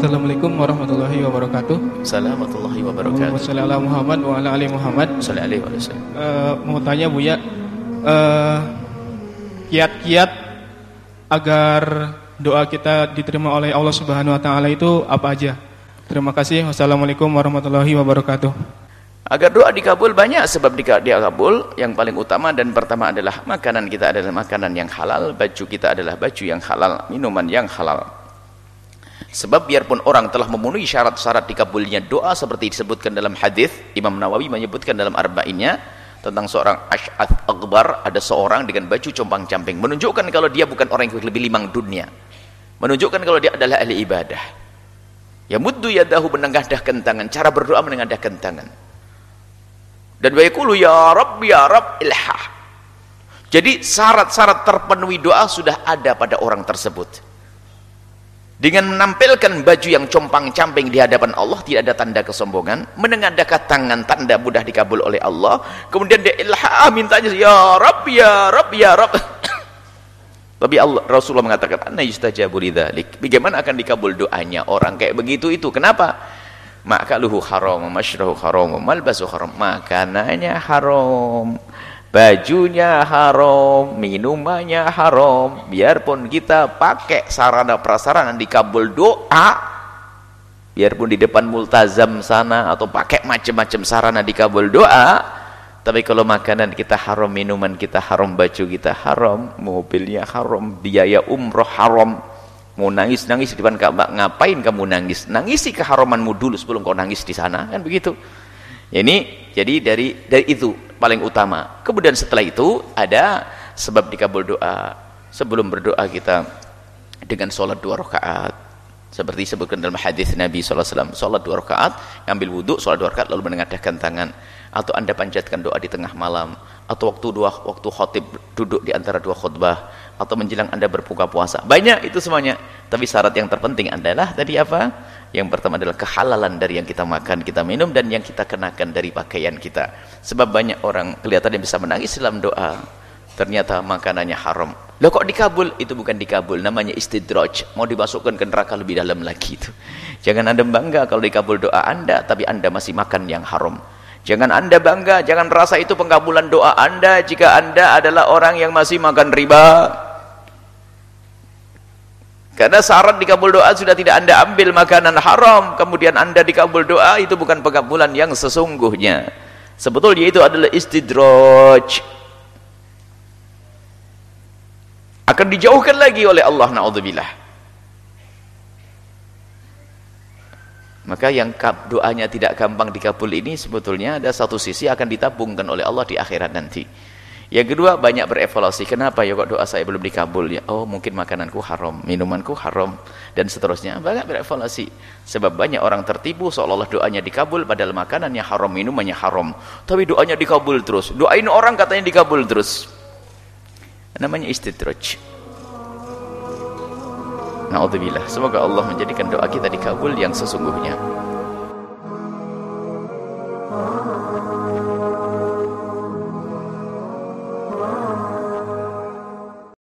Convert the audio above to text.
Assalamualaikum warahmatullahi wabarakatuh. Assalamualaikum warahmatullahi wabarakatuh. Wassalamualaikum Muhammad wa ala ali Muhammad. Sallallahu alaihi wasallam. Eh, mau tanya Bu ya, eh, kiat-kiat agar doa kita diterima oleh Allah Subhanahu wa taala itu apa aja? Terima kasih. Wassalamualaikum warahmatullahi wabarakatuh. Agar doa dikabul banyak sebab dika- dia kabul. Yang paling utama dan pertama adalah makanan kita adalah makanan yang halal, baju kita adalah baju yang halal, minuman yang halal. Sebab biarpun orang telah memenuhi syarat-syarat dikabulnya doa seperti disebutkan dalam hadis Imam Nawawi menyebutkan dalam arba'innya tentang seorang Ash'ath Akbar ada seorang dengan baju compang-camping menunjukkan kalau dia bukan orang yang lebih limang dunia. Menunjukkan kalau dia adalah ahli ibadah. Ya muddu yadahu menengadahkan tangan. Cara berdoa menengadahkan tangan. Dan wa yaqulu ya rab ya rab ilhah. Jadi syarat-syarat terpenuhi doa sudah ada pada orang tersebut dengan menampilkan baju yang compang-camping di hadapan Allah tidak ada tanda kesombongan. Menengadahkan tangan tanda mudah dikabul oleh Allah. Kemudian dia ilhah mintanya ya rab ya rab ya rab tapi Allah Rasulullah mengatakan anna yustajabu lidzalik bagaimana akan dikabul doanya orang kayak begitu itu? Kenapa? Makaluhu haram masyrahu haram malbasu haram. Makanannya haram bajunya haram minumannya haram biarpun kita pakai sarana prasarana dikabul doa biarpun di depan multazam sana atau pakai macam-macam sarana dikabul doa tapi kalau makanan kita haram, minuman kita haram, baju kita haram, mobilnya haram, biaya umroh haram. Mau nangis-nangis di depan Ka'bah, ngapain kamu nangis? Nangisi keharamanmu dulu sebelum kau nangis di sana, kan begitu. Ini jadi dari dari itu paling utama. Kemudian setelah itu ada sebab dikabul doa. Sebelum berdoa kita dengan sholat dua rakaat. Seperti disebutkan dalam hadis Nabi SAW sholat dua rakaat ambil wudhu sholat dua rakaat lalu menengadahkan tangan. Atau anda panjatkan doa di tengah malam. Atau waktu dua waktu khotib duduk di antara dua khutbah. Atau menjelang anda berbuka puasa. Banyak itu semuanya. Tapi syarat yang terpenting adalah tadi apa yang pertama adalah kehalalan dari yang kita makan kita minum dan yang kita kenakan dari pakaian kita sebab banyak orang kelihatan yang bisa menangis dalam doa ternyata makanannya haram Loh kok dikabul? Itu bukan dikabul, namanya istidraj. Mau dimasukkan ke neraka lebih dalam lagi itu. Jangan Anda bangga kalau dikabul doa Anda tapi Anda masih makan yang haram. Jangan Anda bangga, jangan rasa itu pengkabulan doa Anda jika Anda adalah orang yang masih makan riba. Karena syarat dikabul doa sudah tidak Anda ambil makanan haram, kemudian Anda dikabul doa itu bukan pengkabulan yang sesungguhnya. Sebetulnya itu adalah istidraj. akan dijauhkan lagi oleh Allah naudzubillah maka yang doanya tidak gampang dikabul ini sebetulnya ada satu sisi akan ditabungkan oleh Allah di akhirat nanti yang kedua banyak berevaluasi. Kenapa ya kok doa saya belum dikabul ya? Oh mungkin makananku haram, minumanku haram dan seterusnya. Banyak berevaluasi. Sebab banyak orang tertipu seolah-olah doanya dikabul padahal makanannya haram, minumannya haram. Tapi doanya dikabul terus. Doain orang katanya dikabul terus. Namanya istidraj. Naudzubillah. Semoga Allah menjadikan doa kita dikabul yang sesungguhnya.